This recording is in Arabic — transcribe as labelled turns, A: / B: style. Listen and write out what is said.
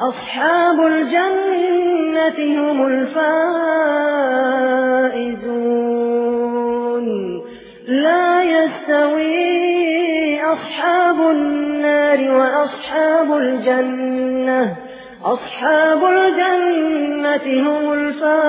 A: أصحاب الجنة هم الفائزون. لا يستوي أصحاب النار وأصحاب الجنة. أصحاب الجنة هم الفائزون.